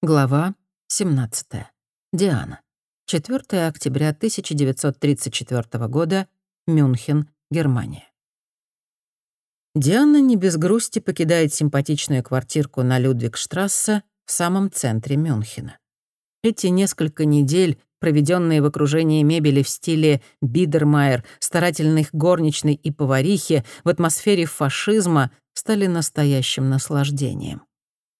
Глава 17. Диана. 4 октября 1934 года. Мюнхен, Германия. Диана не без грусти покидает симпатичную квартирку на Людвигштрассе в самом центре Мюнхена. Эти несколько недель, проведенные в окружении мебели в стиле Бидермайер, старательных горничной и поварихи, в атмосфере фашизма, стали настоящим наслаждением.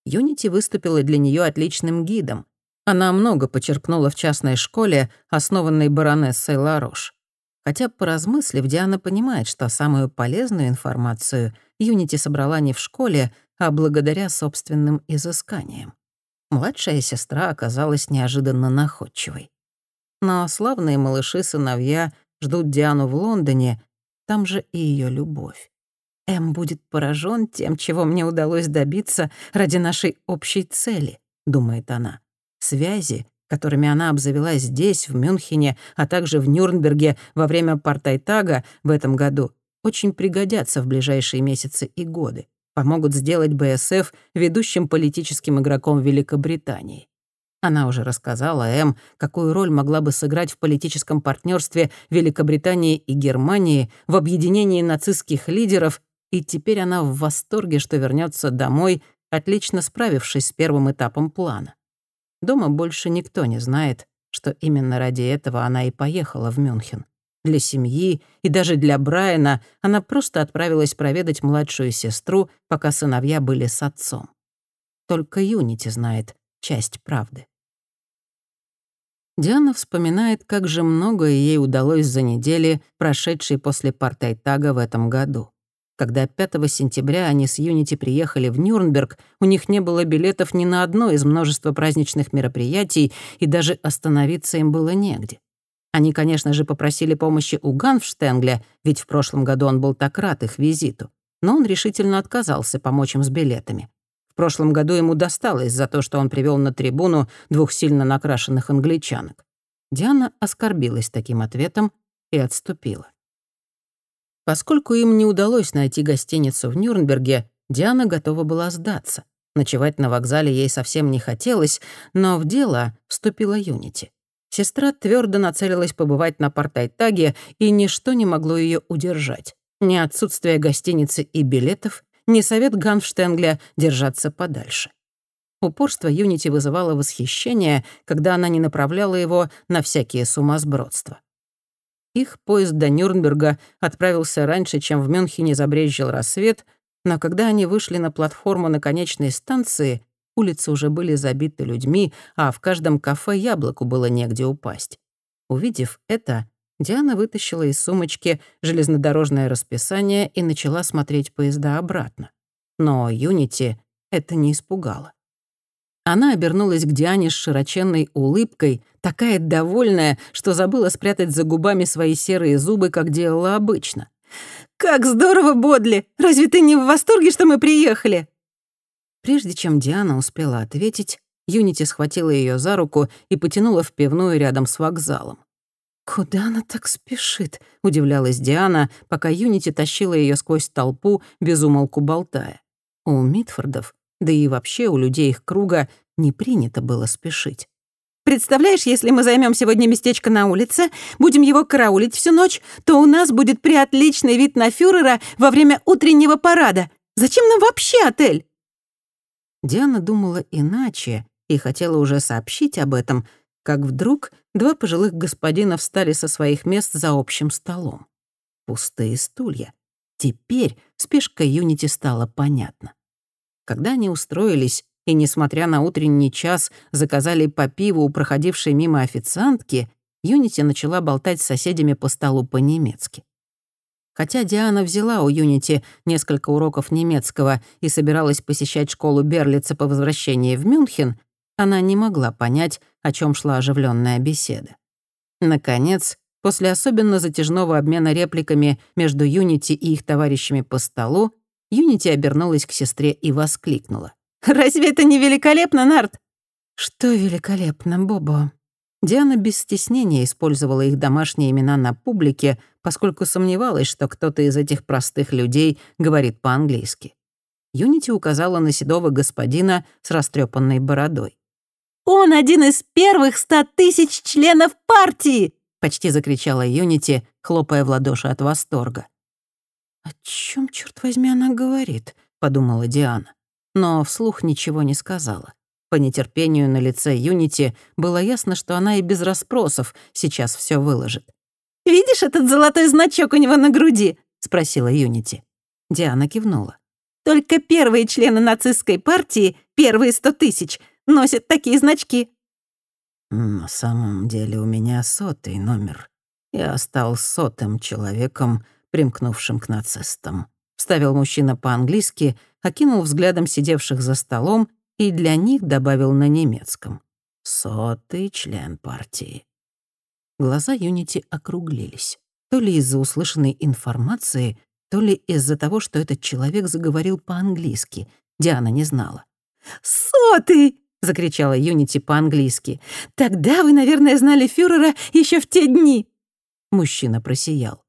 Юнити выступила для нее отличным гидом. Она много почерпнула в частной школе, основанной баронессой Ларош. Хотя, поразмыслив, Диана понимает, что самую полезную информацию Юнити собрала не в школе, а благодаря собственным изысканиям. Младшая сестра оказалась неожиданно находчивой. Но славные малыши-сыновья ждут Диану в Лондоне, там же и ее любовь. Эм будет поражен тем, чего мне удалось добиться ради нашей общей цели, думает она. Связи, которыми она обзавелась здесь, в Мюнхене, а также в Нюрнберге во время партайтага в этом году, очень пригодятся в ближайшие месяцы и годы, помогут сделать БСФ ведущим политическим игроком Великобритании. Она уже рассказала М, какую роль могла бы сыграть в политическом партнерстве Великобритании и Германии в объединении нацистских лидеров и теперь она в восторге, что вернется домой, отлично справившись с первым этапом плана. Дома больше никто не знает, что именно ради этого она и поехала в Мюнхен. Для семьи и даже для Брайана она просто отправилась проведать младшую сестру, пока сыновья были с отцом. Только Юнити знает часть правды. Диана вспоминает, как же многое ей удалось за недели, прошедшие после партайтага в этом году. Когда 5 сентября они с Юнити приехали в Нюрнберг, у них не было билетов ни на одно из множества праздничных мероприятий, и даже остановиться им было негде. Они, конечно же, попросили помощи у Ганфштенгля, ведь в прошлом году он был так рад их визиту. Но он решительно отказался помочь им с билетами. В прошлом году ему досталось за то, что он привел на трибуну двух сильно накрашенных англичанок. Диана оскорбилась таким ответом и отступила. Поскольку им не удалось найти гостиницу в Нюрнберге, Диана готова была сдаться. Ночевать на вокзале ей совсем не хотелось, но в дело вступила Юнити. Сестра твердо нацелилась побывать на Партайтаге, и ничто не могло ее удержать. Ни отсутствие гостиницы и билетов, ни совет Ганфштенгля держаться подальше. Упорство Юнити вызывало восхищение, когда она не направляла его на всякие сумасбродства. Их поезд до Нюрнберга отправился раньше, чем в Мюнхене забрезжил рассвет, но когда они вышли на платформу на конечной станции, улицы уже были забиты людьми, а в каждом кафе яблоку было негде упасть. Увидев это, Диана вытащила из сумочки железнодорожное расписание и начала смотреть поезда обратно. Но Юнити это не испугало. Она обернулась к Диане с широченной улыбкой, такая довольная, что забыла спрятать за губами свои серые зубы, как делала обычно. «Как здорово, Бодли! Разве ты не в восторге, что мы приехали?» Прежде чем Диана успела ответить, Юнити схватила ее за руку и потянула в пивную рядом с вокзалом. «Куда она так спешит?» — удивлялась Диана, пока Юнити тащила ее сквозь толпу, безумолку болтая. У Митфордов да и вообще у людей их круга не принято было спешить. Представляешь, если мы займем сегодня местечко на улице, будем его караулить всю ночь, то у нас будет приотличный вид на фюрера во время утреннего парада. Зачем нам вообще отель?» Диана думала иначе и хотела уже сообщить об этом, как вдруг два пожилых господина встали со своих мест за общим столом. Пустые стулья. Теперь спешка Юнити стала понятна. Когда они устроились и, несмотря на утренний час, заказали по пиву у проходившей мимо официантки, Юнити начала болтать с соседями по столу по-немецки. Хотя Диана взяла у Юнити несколько уроков немецкого и собиралась посещать школу Берлица по возвращении в Мюнхен, она не могла понять, о чем шла оживленная беседа. Наконец, после особенно затяжного обмена репликами между Юнити и их товарищами по столу, Юнити обернулась к сестре и воскликнула. «Разве это не великолепно, Нарт?» «Что великолепно, Бобо?» Диана без стеснения использовала их домашние имена на публике, поскольку сомневалась, что кто-то из этих простых людей говорит по-английски. Юнити указала на седого господина с растрепанной бородой. Он один из первых ста тысяч членов партии!» — почти закричала Юнити, хлопая в ладоши от восторга. «О чем, черт возьми, она говорит?» — подумала Диана. Но вслух ничего не сказала. По нетерпению на лице Юнити было ясно, что она и без расспросов сейчас все выложит. «Видишь этот золотой значок у него на груди?» — спросила Юнити. Диана кивнула. «Только первые члены нацистской партии, первые сто тысяч, носят такие значки». «На самом деле у меня сотый номер. Я стал сотым человеком, примкнувшим к нацистам», — вставил мужчина по-английски, окинул взглядом сидевших за столом и для них добавил на немецком. «Сотый член партии». Глаза Юнити округлились. То ли из-за услышанной информации, то ли из-за того, что этот человек заговорил по-английски. Диана не знала. «Сотый!» — закричала Юнити по-английски. «Тогда вы, наверное, знали фюрера еще в те дни!» Мужчина просиял.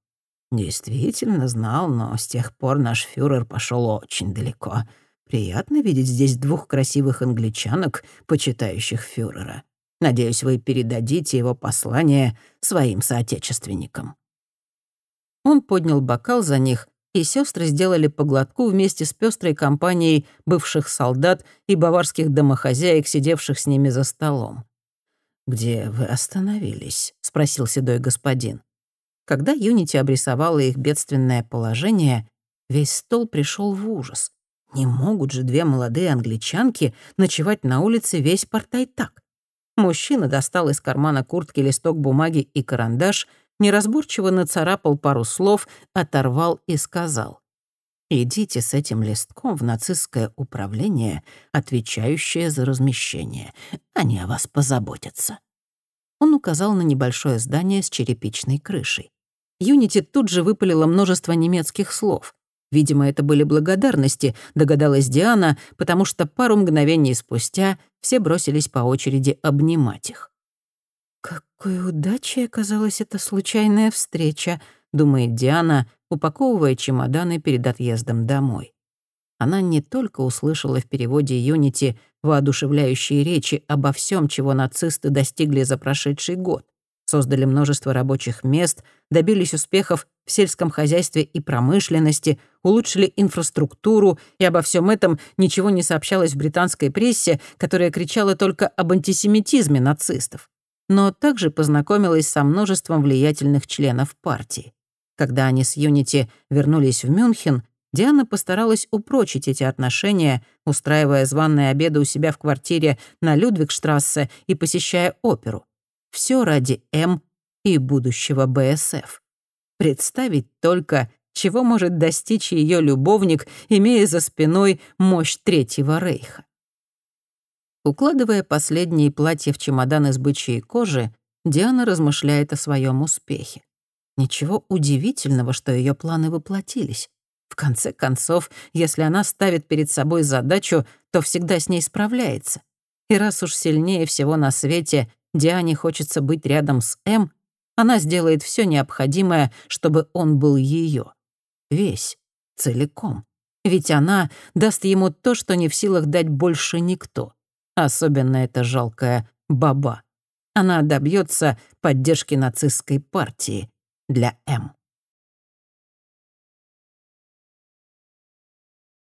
«Действительно знал, но с тех пор наш фюрер пошел очень далеко. Приятно видеть здесь двух красивых англичанок, почитающих фюрера. Надеюсь, вы передадите его послание своим соотечественникам». Он поднял бокал за них, и сестры сделали по глотку вместе с пестрой компанией бывших солдат и баварских домохозяек, сидевших с ними за столом. «Где вы остановились?» — спросил седой господин. Когда Юнити обрисовала их бедственное положение, весь стол пришел в ужас. Не могут же две молодые англичанки ночевать на улице весь портай так. Мужчина достал из кармана куртки листок бумаги и карандаш, неразборчиво нацарапал пару слов, оторвал и сказал. «Идите с этим листком в нацистское управление, отвечающее за размещение. Они о вас позаботятся». Он указал на небольшое здание с черепичной крышей. Юнити тут же выпалила множество немецких слов. Видимо, это были благодарности, догадалась Диана, потому что пару мгновений спустя все бросились по очереди обнимать их. «Какой удачей оказалась эта случайная встреча», — думает Диана, упаковывая чемоданы перед отъездом домой. Она не только услышала в переводе Юнити воодушевляющие речи обо всем, чего нацисты достигли за прошедший год, создали множество рабочих мест, добились успехов в сельском хозяйстве и промышленности, улучшили инфраструктуру, и обо всем этом ничего не сообщалось в британской прессе, которая кричала только об антисемитизме нацистов. Но также познакомилась со множеством влиятельных членов партии. Когда они с Юнити вернулись в Мюнхен, Диана постаралась упрочить эти отношения, устраивая званные обеды у себя в квартире на Людвигштрассе и посещая оперу. Все ради М и будущего БСФ. Представить только, чего может достичь ее любовник, имея за спиной мощь Третьего Рейха. Укладывая последние платья в чемодан из бычьей кожи, Диана размышляет о своем успехе. Ничего удивительного, что ее планы воплотились. В конце концов, если она ставит перед собой задачу, то всегда с ней справляется. И раз уж сильнее всего на свете Диане хочется быть рядом с М, она сделает все необходимое, чтобы он был ее. Весь, целиком. Ведь она даст ему то, что не в силах дать больше никто. Особенно эта жалкая баба. Она добьется поддержки нацистской партии для М.